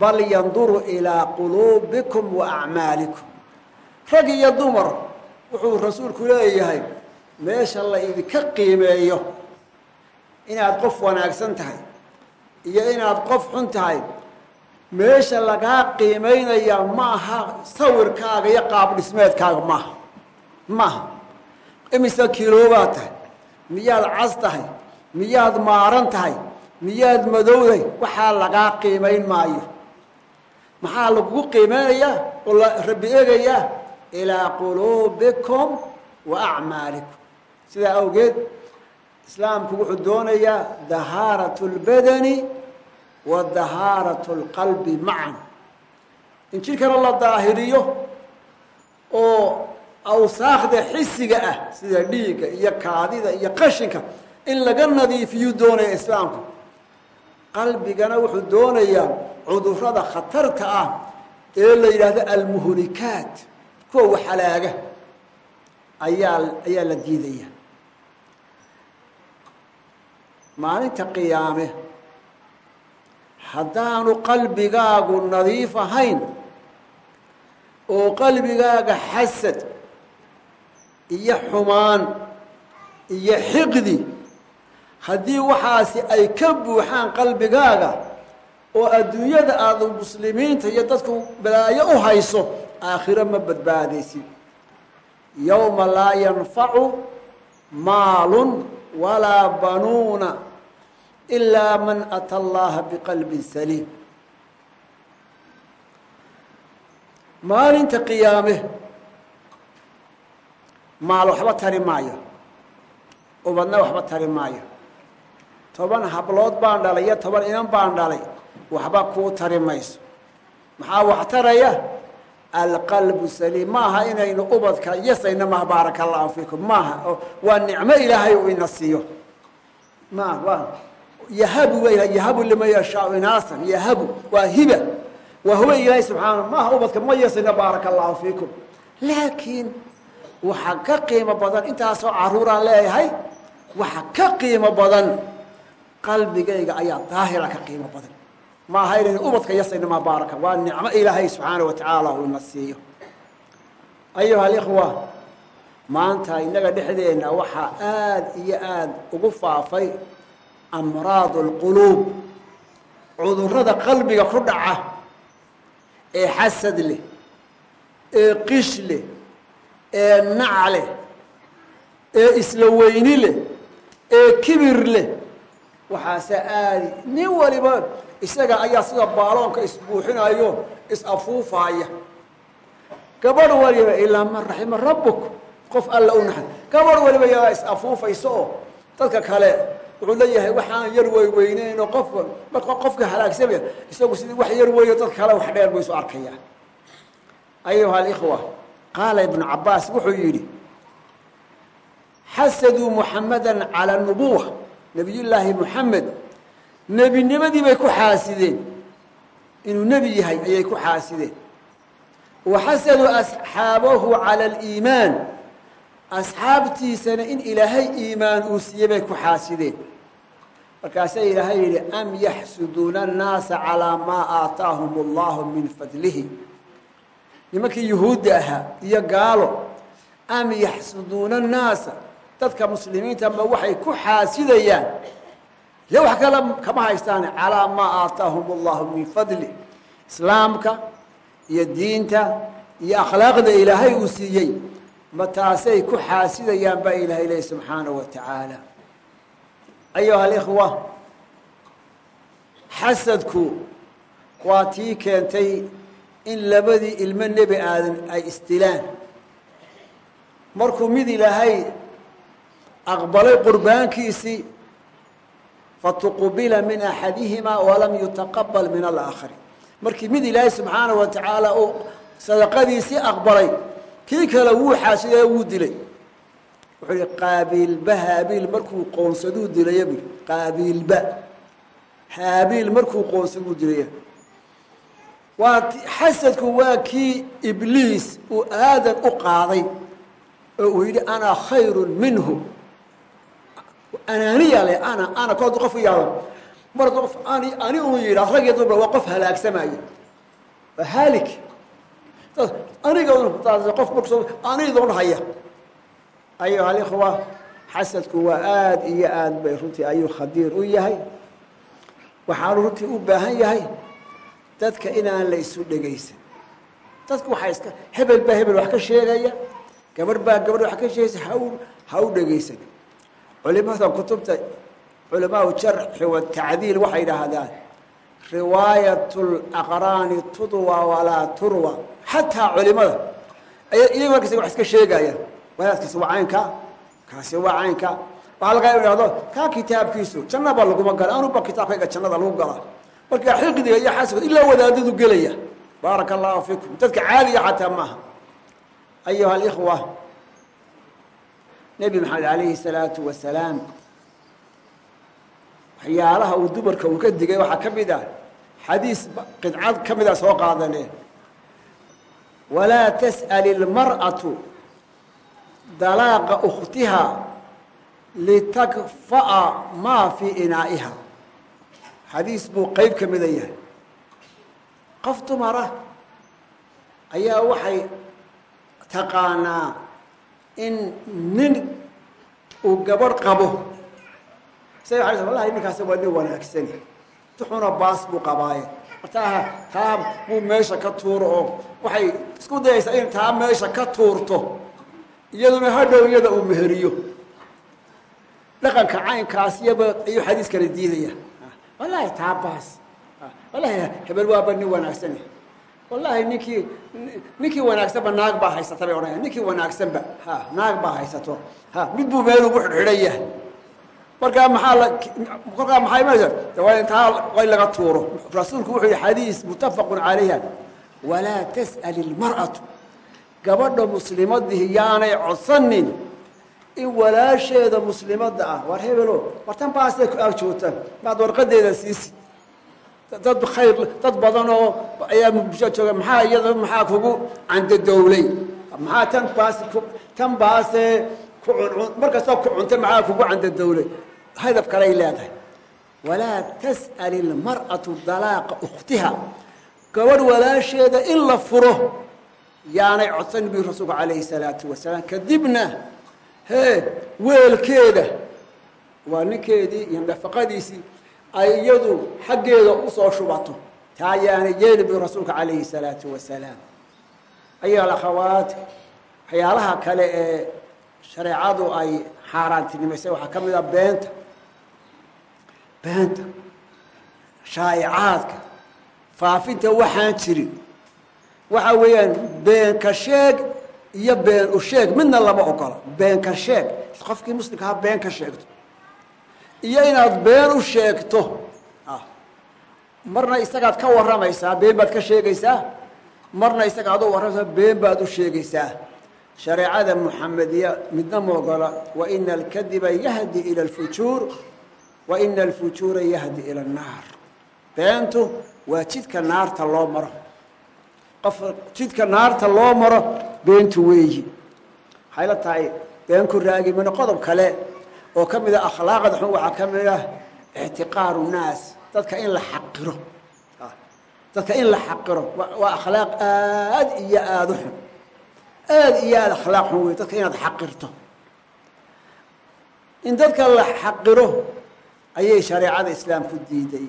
S1: bal yanduru ilaa quluubikum wa acmaalikum rag iyo dumar wuxuu rasuulku leeyahay meesha la idinka qiimeeyo inaad qof wanaagsan tahay iyo inaad qof xun tahay meesha lagaa qiimaynaya ma aha sawirkaaga iyo qaab dhismeedkaaga maaha maaha. Imise kiloobaad tahay miyaad cas tahay miyaad maaran tahay miyaad madowday waxaa lagaa qiimayn maayo. Maxaa lagugu qiimeynayaa oo la rabbi eegayaa ilaa quluubikum wa acmaalikum sidaa awgeed islaamku wuxuu doonayaa dahaaratu اlbadani wa dahaaratu اlqalbi macan in jidhkana la daahiriyo oo awsaakda xisiga ah sida dhiigga iyo kaadida iyo qashinka in laga nadiifiyuu doonaya islaamku qalbigana wuxuu doonayaa cudurrada khatarta ah ee la yidhaahdo almuhlikaat kuwa waxalaaga ayaa ayaa la diidaya. Maalinta qiyaame haddaanu qalbigaagu nadiif ahayn oo qalbigaaga xasad iyo xumaan iyo xiqdi haddii waxaasi ay ka buuxaan qalbigaaga oo adduunyada aada muslimiinta iyo dadku balaayo u hayso aakhiro ma badbaadaysid yowma laa yanfacu maalun walaa banuuna ilaa man ata allaha biqalbin saliim. Maalinta qiyaame maal waxba tari maayo ubadna waxba tari maayo. Toban hablood baan dhalay iyo toban inan baan dhalay waxba kuu tari mayso. Maxaa wax taraya alqalbu saliim. Maaha inaynu ubadka yasayna maha baaraka allahu fiikum. Maaha waa nicmo ilaahay uu ina siiyo ma yahabu wa yahabu liman yashaau inaasan. Yahabu waa hiba. Waa huwa ilaahay subxaana maaha ubadka ma yasayna baaraka allahu fiikum. Laakiin waxaa ka qiimo badan intaasoo caruuraan leeyahay waxa ka qiimo badan qalbigayga ayaa daahira ka qiimo badan maaha inaynu ubadka yasayna maa baaraka. Waa nicmo ilaahay subxaana wa tacaala uu ina siiyo. Ayuha alikhwa maanta innaga dhexdeenna waxaa aada iyo aada ugu faafay amraad alquluub cudurrada qalbiga ku dhaca ee xasad leh ee qish leh ee nac leh ee isla weyni leh ee kibir leh waxaase aadi nin waliba isaga ayaa sida baaloonka isbuuxinayo is-afuufaaya gabadh waliba ilaa man raxima rabbuk qof alla u naxay gabadh waliba iyadaa is-afuufaysa oo dadka kale wuxuu leeyahay waxaan yar weyweyneynoo qof marka qofka halaagsamaya isagu sidii wax yar weeyo dadka kale wax dheer buu isu arkayaa ayuha alikhwa qaala ibnu cabaas wuxuu yidhi xasaduu muxamada calى nubuwa nebiyullaahi muxamed nebinimadii bay ku xaasideen. Inuu nebi yahay ayay ku xaasideen. Wa xasaduu asxaabahu calى اliimaan asxaabtiisana in ilaahay iimaan uu siiyey bay ku xaasideen. Markaasaa ilaahay yidhi am yaxsuduuna annaasa calaa maa aataahum allahu min fadlihi? Nimankii yuhuudda ahaa iyo gaalo am yaxsuduuna annaasa? Dadka muslimiinta ma waxay ku xaasidayaan le wax kale kama haystaan calaa maa aataahum allahu min fadli. Islaamka iyo diinta iyo akhlaaqda ilaahay uu siiyey ma taasay ku xaasidayaan baa ilaahay lehi subxaanahu wa tacaala ayuha alikhwa xasadku waa tii keentay in labadii ilmo nebi aadan ay isdilaan markuu mid ilaahay aqbalay qurbaankiisii fatuqubila min axadihimaa walam yutaqabal min alaakhari. Markii mid ilaahay subxaanahu wa tacaala uu sadaqadiisii aqbalay kii kale wuu xaasiday wuu dilay. Wuxuu yihi qaabiilba haabiil markuu qoonsaduu dilaya bu qaabiilba haabiil markuu qoonsaduu dilaya. Waa xasadku waa kii ibliis uu aadan u qaaday oo uu yidhi ana khayru minhu anaaniya le ana ana kood qof qof halaagsamaya waa haalik. Aniga qof haya. Ayuha xasadku waa aada iyo aad bay runtii ayuu khadiir u yahay. Waxaanu runtii u baahan yahay dadka inaan la isu dhegaysan. Dadku waxaa iska hebel baa hebel wax ka sheegaya gabarh baa gabadh wax ka sheegaysa ha u dhegaysan culimada kutubta culamaau jarxi watacdiil waxay idhaahdaan riwaayat laqraani tudwa walaa turwa. Xataa culimada iyago markasta wax iska sheegayaan wadaadkaasi waa caynka kaasi waa caynka waxaa laga idhahdo kaa kitaabkiisu jannaba laguma gala anuba kitaabkayga jannada lagu galaa marka xiqdiga iyo xasadka ilaa wadaadadu gelaya. Baaraka allahu fiikum. Dadka caadiga xataa maaha. Ayuha alikhwa nebi maxamed alayhi salaatu wasalaam waxyaalaha uu dumarka uu ka digay waxaa ka mid ah xadiis qidcad ka mida soo qaadaneen walaa tas'al ilmar'atu dalaaqa ukhtiha litakfa'a maa fii inaa'iha. Xadiis buu qeyb ka mida yahay. Qof dumara ayaa waxay taqaanaa in nin uu gabadh qabo. Say waa wallahi ninkaasi waa nin wanaagsani duxuna baas buu qabaaye. Taa taa buu meesha ka tuuro oo waxay isku dayaysaa in taa meesha ka tuurto iyaduna hadhow iyada uu meheriyo. Dhaqanka caynkaas iyaba ayuu xadiis kala diidaya. Wallahi taa baas. Wallahi hebel waaba nin wanaagsani wallahi ninkii ninkii wanaagsanba naag baa haysata bay odhanaya ninkii wanaagsanba ha naag baa haysato. Ha mid buu meel ugu xidhxidhan yahay. Markaa maxaa la kolkaa maxaa imanaysa waa intaa in laga tuuro. Rasuulku wuxuu yihi xadiis muttafaqun calayha walaa tas'al ilmar'atu gabadha muslimadihi yaanay codsanin in walaasheeda muslimadda ah war hebelo wartan baasay ku ag joogtaan maad warqadeeda siisi dad khayr dad badan oo ayaa bulsha jooga maxaa iyada maxaa kugu candadowlay maxaa tan baas tan baasee ku cuncun markastoo ku cunta maxaa kugu candadowlay hadaf kaley leedahay. Walaa tas'al ilmar'atu dalaaqa ukhtiha. Gabadh walaasheeda in la furo yaanay codsan bi rasuulku calayhi salaatu wasalaam. Kadibna hee weelkeeda waa ninkeedii iyo nafaqadiisii ay iyadu xaggeeda u soo shubato. Taa yaanay yeeli bi rasuulka calayhi salaatu wasalaam ayuha alakhawaat waxyaalaha kale ee shareecadu ay xaaraantinimaysay waxaa ka mid a beenta. Beenta shaa'icaadka faafinta waxaan jirin. Waxa weeyaan beenka sheeg iyo been u sheeg midna lama ogola. Beenka sheeg qofkii muslimka ha been ka sheegto iyo inaad been u sheegto. Marna isagaad ka warramaysaa been baad ka sheegaysaa? Marna isagaad u warramaysaa been baad u sheegaysaa. Shareecada muxamediya midna ma ogola. Wa ina alkadiba yahdi ila alfujuur wa ina alfujuura yahdi ila annaar. Beentu waa jidka naarta loo maro. Qof jidka naarta loo maro beentu weeyi. Waxay la tahay been ku raagi mana qodob kale oo ka mid a akhlaaqda xun waxaa ka mid ah ictiqaaru nnaas dadka in la xaqiro. Dadka in la xaqiro. Waa akhlaaq aad iyo aada u xun. Aada iyo aada akhlaaq xun wey dadka inaad xaqirto. In dadka la xaqiro ayay shareecada islaamku diiday.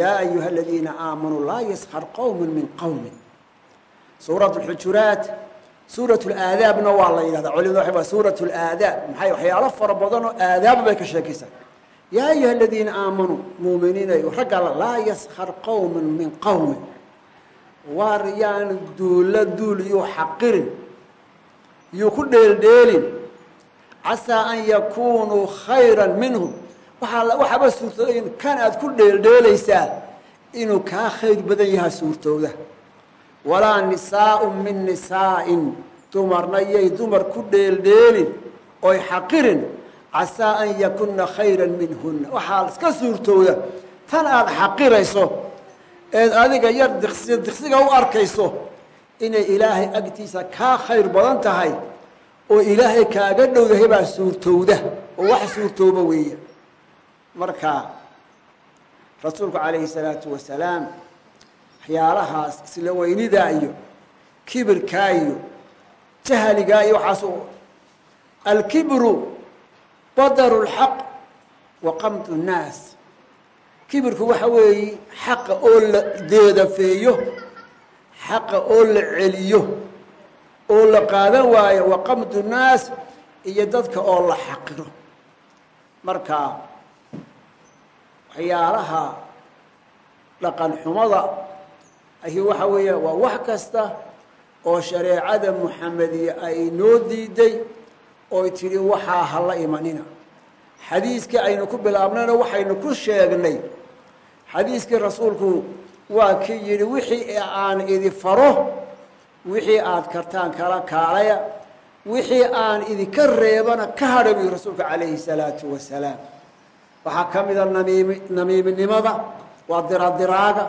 S1: Yaa ayuha aladiina aamanuu laa yaskar qowma min qowmin suurat lxujuraat suurat laadaabna waa la yidhahdaa. Culimada waa suurat laadaab maxay waxyaalo fara badan oo aadaaba bay ka sheekaysaa. Yaa ayuha aladiina aamanuu muuminiinayo ragga laa yaskar qowman min qowmin waar yaan duulla duul yuu xaqirin yuu ku dheeldheelin. Casaa an yakunuu khayra minhum. Waaa waxaaba suurtooda in kan aad ku dheeldheelaysaa inuu kaa khayr badan yahaa suurtooda walaa nisaau min nisaa'in. Dumarna yay dumar ku dheeldheelin oy xaqirin casaa an yakuna khayra minhunna. Waxaa iska suurtooda tan aada xaqirayso eed adiga yar diqsi diqsiga u arkayso inay ilaahay agtiisa kaa khayr badan tahay oo ilaahay kaaga dhowdahay baa suurtowda oo wax suurtooba weeye marka rasuulku calayhi salaatu wasalaam waxyaalahaas isla weynidaa iyo kibirkaa iyo jahligaa iyo waxaas alkibru badaru lxaq wa qamdu nnaas. Kibirku waxa weeye xaqa oo la deedafeeyo xaqa oo la celiyo oo la qaadan waayo wa qamdu nnaas iyo dadka oo la xaqiro. Marka waxyaalaha dhaqan xumada ahi waxa weeya waa wax kasta oo shareecada muxamediya ay noo diiday oy tidhi waxaa hala imanina. Xadiiskii aynu ku bilaabnayna waxaynu ku sheegnay. Xadiiskii rasuulku waa kii yidhi wixii aan idi faro wixii aad kartaan kala kaalaya wixii aan idinka reebana ka hadha buyi rasuulka calayhi salaatu wasalaam. Waxaa ka mida namiimi namiiminimada waa diradiraaga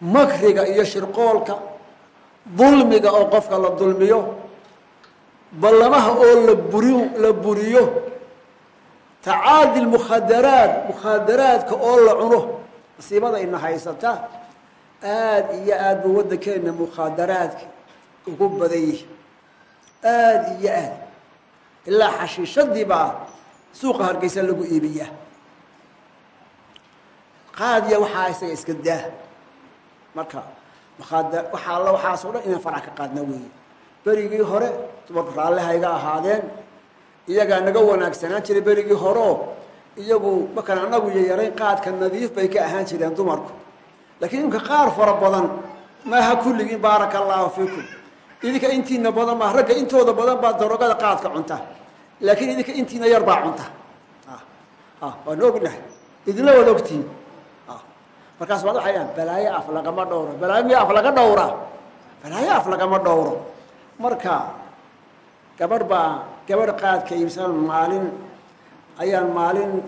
S1: makriga iyo shirqoolka dulmiga oo qofka la dulmiyo ballamaha oo la buri la buriyo tacaadi lmukhadaraat mukhadaraadka oo la cuno masiibada ina haysata aada iyo aad buu waddankeena mukhadaraadka ugu badan yihi aada iyo aad. Ilaa xashiishadii baa suuqa hargeysa lagu iibiyaa. Qaadiya waxaa isaga iska daa marka waxaa alla waxaasoo dhan inaan farac ka qaadna weeye. Berigii hore dumarku raallihayga ahaadeen iyagaa naga wanaagsanaan jiray berigii hore oo iyagu markaan anagu yayarayn qaadka nadiif bay ka ahaan jireen dumarku. Laakiin imka qaar fara badan maaha kulligiin baaraka allaahu fiikum. Idinka intiina badan baa ragga intooda badan baa darogada qaadka cunta. Laakiin idinka intiina yar baa cunta. Waan ognahay. Idinla waad ogtihiin markaas waad waxay dhahan balaayo af lagama dhowro. Balaayo miya af laga dhowra balaayo af lagama dhowro. Marka gabadh baa gabadh qaadka iibsan maalin. Ayaan maalin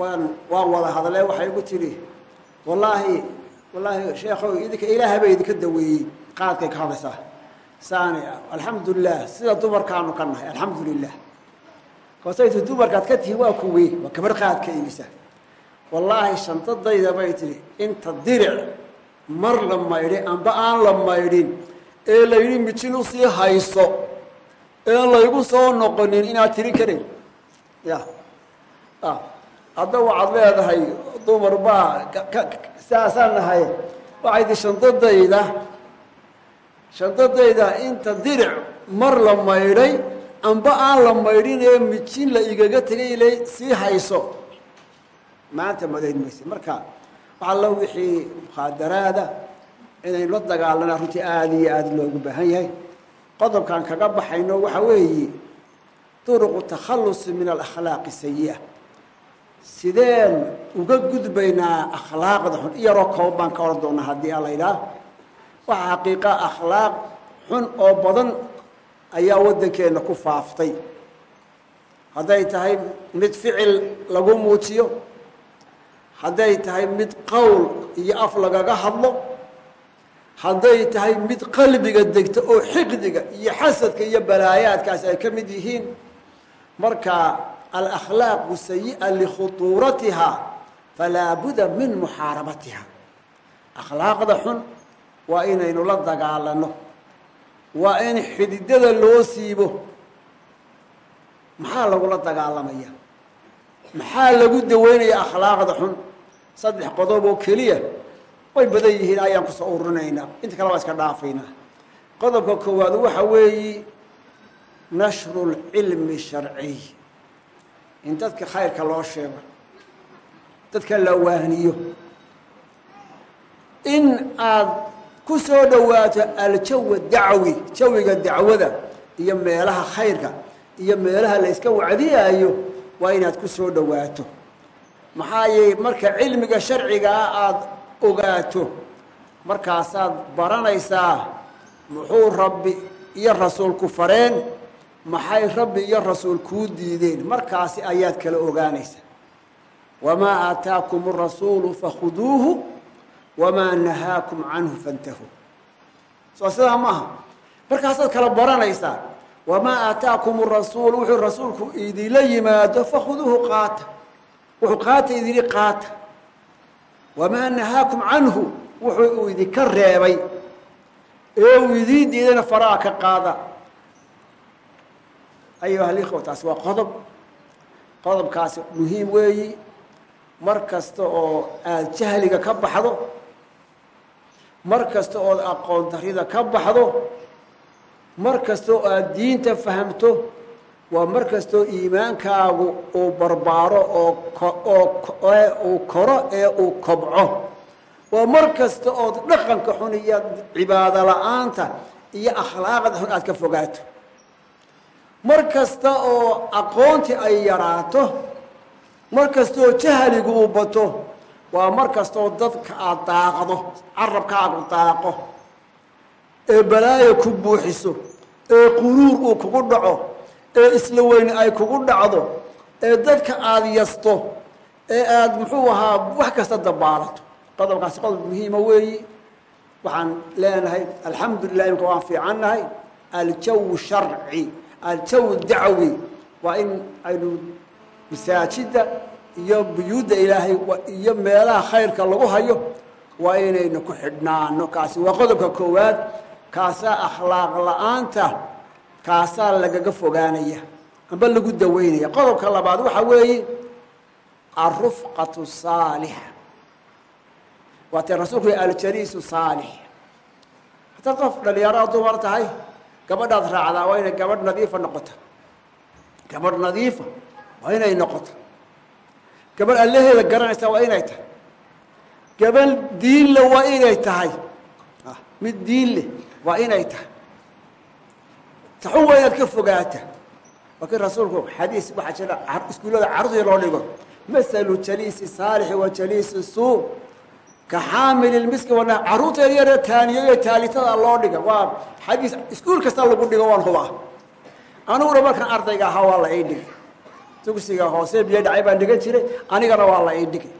S1: waan waan wada hadlee waxay igu tidhi wallaahi wallaahi sheekhow idinka ilaahay bay idinka daweeyey qaadkay ka hadlaysaa saani alxamdu lilah sida dumarkaanu ka nahay alxamdu lilah dumarkaad ka tihiin waa kuwey waa gabadh qaadka iibisa wallaahi shantadayda bay tihi inta diric mar la maydhi amba aan la maydhin ee la yidhi mijin u sii hayso ee laygu soo noqonin inaad tirin karin. Ya. Hadda waxaad leedahay dumar baa saasaan nahay waxay tii shantadayda shantadayda inta diric mar la maydhay amba aan la maydhin ee mijin la igaga tegay la sii hayso maanta madayn marka waxalla wixii mukhaadaraada inaynu la dagaalana runtii aada iyo aada loogu baahan yahay. Qodobkaan kaga baxayno waxa weeye duruqu takhalusi min alakhlaaqi sayi-a sideen uga gudbaynaa akhlaaqda xun iyaroo koob baan ka oran doonaa haddii a la ydhaah waxa xaqiiqa akhlaaq xun oo badan ayaa waddankeenna ku faaftay. Hadday tahay mid ficil lagu muujiyo hadday tahay mid qowl iyo af lagaga hadlo hadday tahay mid qalbiga degta oo xiqdiga iyo xasadka iyo balaayaadkaasi ay ka mid yihiin marka alakhlaaqu sayi'a likhutuuratiha falaa budda min muxaarabatiha. Akhlaaqda xun waa inaynu la dagaalano waa in xididada loo siibo. Maxaa lagula dagaalamaya? Maxaa lagu daweynaya akhlaaqda xun saddex qodob oo keliya way badan yihiin ayaan ku soo ururinaynaa. Inta kale waa iska dhaafaynaa qodobka koowaad waxa weeyi nashru lcilmi sharciy in dadka khayrka loo sheego dadka la waaniyo. In aad ku soo dhowaato aljawa dacwi jawiga dacwada iyo meelaha khayrka iyo meelaha la yska wacdiyaayo waa inaad ku soo dhowaato maxaa yeey marka cilmiga sharcigaa aada ogaato markaasaad baranaysaa muxuu rabbi iyo rasuulku fareen? Maxay rabbi iyo rasuul kuu diideen? Markaasi ayaad kala ogaanaysaa. Wamaa aataakum arasuulu fakhuduuhu wamaa nahaakum canhu fantahuu soo sidaa maaha. Markaasaad kala baranaysaa wamaa aataakum arasuulu wuxuu rasuulku idinla yimaado fakhuduuhu qaata wuxuu qaata idini qaata. Wamaa nahaakum canhu wuxuu uu idinka reebay. Ee uu idiin diidayna faraha ka qaada. Ayuha alikhwa taasi waa qodob. Qodobkaasi muhiim weeyi mar kasta oo aada jahliga ka baxdo mar kasta ood aqoon darida ka baxdo mar kasta oo aada diinta fahamto waa mar kastoo iimaankaagu uu barbaaro oo oo uu koro ee uu kobco. Waa mar kasta ood dhaqanka xun iyo cibaado la'aanta iyo akhlaaqda xun aada ka fogaato. Mar kasta oo aqoontii ay yaraato mar kastaoo jahligu uu bato waa mar kastaoo dadka aada daaqdo carabkaagu daaqo ee balaayo ku buuxiso ee quruur uu kugu dhaco ee isla weyne ay kugu dhacdo ee dadka aada yasto ee aada muxuu ahaa wax kasta dabaalato. Qodobkaasi qodob muhiima weeyi. Waxaan leenahay alxamdulilah imika waan fiicannahay. Aljaw sharci aljaw dacwi waa in aynu masaajidda iyo buyuudda ilaahay iyo meelaha khayrka lagu hayo waa inaynu ku xidhnaano. Kaasi waa qodobka koowaad. Kaasaa akhlaaq la'aanta kaasaa lagaga fogaanaya amba lagu daweynaya. Qodobka labaad waxaa weeye arufqatu saalixa. Waatee rasuulku y aljaliisu saalix. Haddaad qof dhalinyaro dumar tahay gabadhaad raacdaa waa inay gabadh nadiifa noqota gabadh nadiifa waa inay noqoto. Gabadh allaheeda garanaysaa waa inay tahay. Gabadh diinle waa inay tahay. Mid diinleh waa inay tahay taxun waa inaad ka fogaata. Laakiin rasuulku xadiis waxaa jira iskuullada carruurtii loo dhigo. Masalu jaliisi saalixi wa jaliisi suu. Ka xaamili lmiski wana carruurta yaryare taaniyo iyo taalitada loo dhiga waa xadiis iskuul kasta lagu dhigo waan hubaa. Aniguna markaan ardayga ahaa waa la ii dhigay. Dugsiga hoose biyo dhacay baan dhigan jiray. Anigana waa la ii dhigay.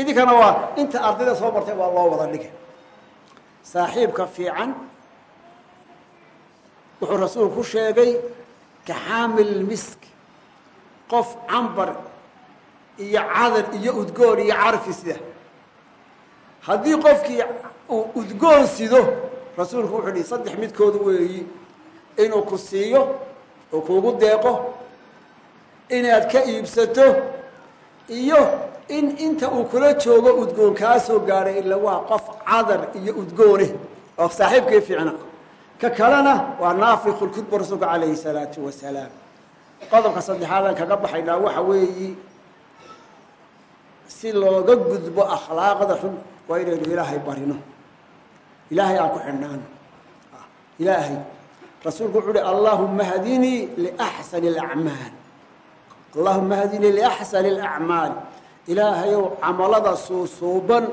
S1: Idinkana waa inta ardayda soo martay waa loo wada dhigay. Saaxiibka fiican wuxuu rasuulku ku sheegay ka xaamil misk qof cambar iyo cadar iyo udgoon iyo carfi sida haddii qofkii uu udgoon sido rasuulku wuxuu dhihi saddex midkood weeyi inuu ku siiyo oo kuugu deeqo inaad ka iibsato iyo in inta uu kula joogo udgoon kaa soo gaadhay ila waa qof cadar iyo udgoone. Oo saaxiibkii fiicna ka kalena waa naafiku lkudba rasuulka calayhi salaatu wasalaam qodobka saddexaadan kaga baxaynaa waxa weeyi si looga gudbo akhlaaqda xun waa inaynu ilaahay barino. Ilaahay aan ku xidhnaano ah, ilaahay. Rasuulku wuxuu uhi allahuma hadinii liaxsani alacmaal allahuma hadinii liaxsani alacmaali ilaahayow camalada suusuuban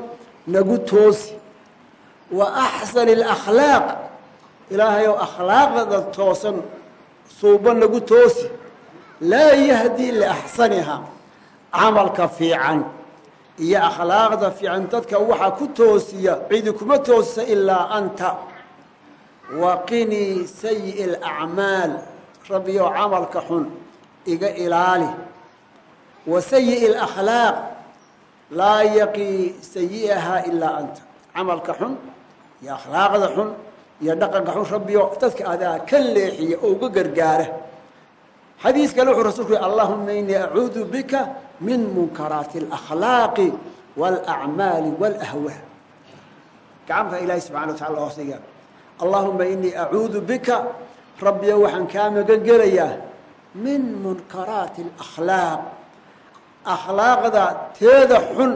S1: nagu toosi. Wa axsani alakhlaaq ilaahayow akhlaaqda toosan suuban nagu toosi. Laa yahdii liaxsaniha camalka fiican iyo akhlaaqda fiican dadka waxaa ku toosiya cidi kuma toosisa ilaa anta. Waqinii sayi اlacmaal rabbiyow camalka xun iga ilaali. Wa sayi اlakhlaaq laa yaqii sayi'ahaa ilaa anta. Camalka xun iyo akhlaaqda xun iyo dhaqanka xun rabbiyo dadka adaa ka leexiya oo uga gargaara. Xadiis kale wuxuu rasulku yhi allahuma inii acuudu bika min munkaraati alakhlaaqi waalacmaali waalahwaa gacanta ilaahay subxana wa tacala hoos dhiga. Allahuma inii acuudu bika rabbiyo waxaan kaa magan min munkaraati alakhlaaq akhlaaqda teeda xun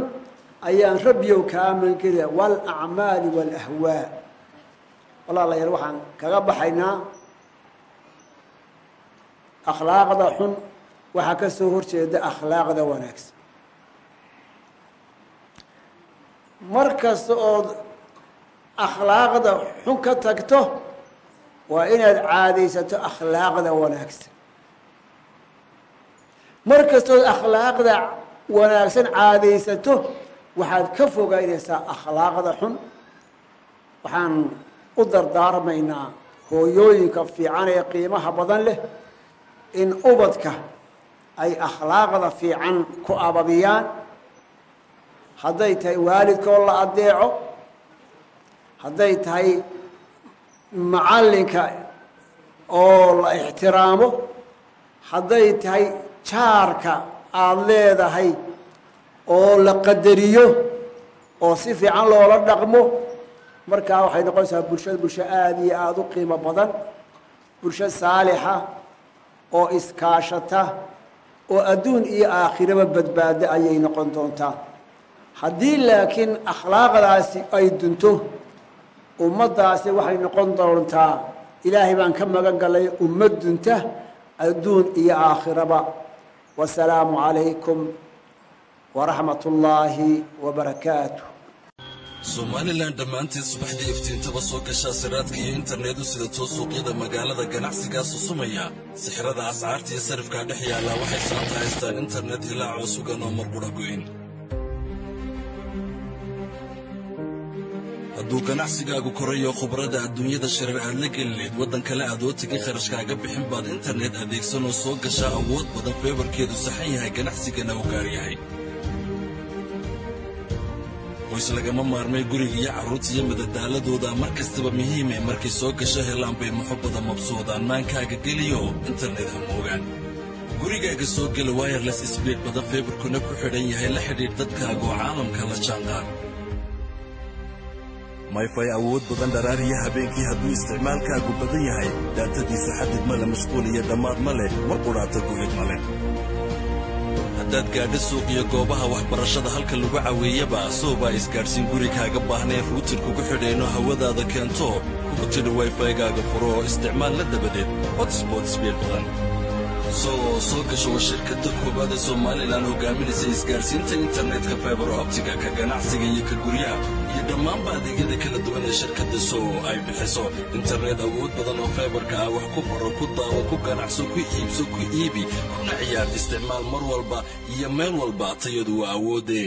S1: ayaan rabbiyow kaa magan gelaya waalahwaa walaalayaal waxaan kaga baxaynaa akhlaaqda xun waxaa ka soo horjeeda akhlaaqda wanaagsan. Mar kasta ood akhlaaqda xun ka tagto waa inaad caadaysato akhlaaqda wanaagsan. Mar kastood akhlaaqda wanaagsan caadaysato waxaad ka fogaynaysaa akhlaaqda xun. Waxaan u dardaarmaynaa hooyooyinka fiican ee qiimaha badan leh in ubadka ay akhlaaqda fiican ku ababiyaan. Hadday tahay waalidkoo la adeeco hadday tahay macallinka oo la ixtiraamo hadday tahay jaarka aada leedahay oo la qadariyo oo si fiican loola dhaqmo markaa waxay noqonaysaa bulshada bulsho aada iyo aada u qiimo badan bulsho saalixa oo iskaashata oo adduun iyo aakhiraba badbaado ayay noqon doontaa. Haddii laakiin akhlaaqdaasi ay dunto ummaddaasi waxay noqon doontaa ilaahay baan ka magan galay ummad dunta adduun iyo aakhiraba. Wasalaamu calaykum waraxmat ullaahi wabarakaatu
S2: somalilan dhammaanteed subaxdii iftiintaba soo gashaa siraadka iyo internetu sidatoo suuqyada magaalada ganacsigaa susumaya sixirada ascaarta iyo sarifkaa dhex yaallaa waxay saanta haystaan internet hilaacoo sugan oo marqudha goyn. Hadduu ganacsigaagu korayo khubrada adduunyada shirar aad la gelineed waddan kale aadoo tegay kharashkaaga bixin baad internet adeegsanoo soo gashaa awood badan feebarkeedu saxan yahay ganacsigana u gaar yahay qoys lagama maarmay guriga iyo carruurta iyo madadaaladooda. Mar kastaba muhiime markay soo gasho helaan bay muxubbada mabsuudaan. Maankaaga geliyo internet hamoogaan gurigaaga soo gela wayerles sbiid badan feebarkuna ku xidhan yahay la xidhiidh dadkaaga oo caalamka la jaanqaad. Mayfay awood badan dharaariya habeenkii hadduu isticmaalkaagu badan yahay daatadiisa xadid ma le mashquul iyo dhammaad ma leh mar qudhaata gu'id ma leh haddaad gaadho suuq iyo goobaha waxbarashada halka lagu caweeyaba soobaa isgaadhsiin gurigaaga baahneen ruutir kugu xidheenoo hawadaada keento. Kugu tidhi wayfaygaaga furo oo isticmaal la dabadeed. Hotsbot sbiid badan soo soo gasho waa shirkadda koowaad ee somalilan hogaaminaysa isgaadhsiinta internetka faibar optiga ka ganacsiga iyo ka guryaha iyo dhammaanba adeegyada kala duwan ee shirkadda soo ay bixiso. Internet awood badan oo faibarka ah wax ku baro ku daawo ku ganacso ku iibso ku iibi kuna ciyaar isticmaal mar walba iyo meel walba tayadu waa awoodee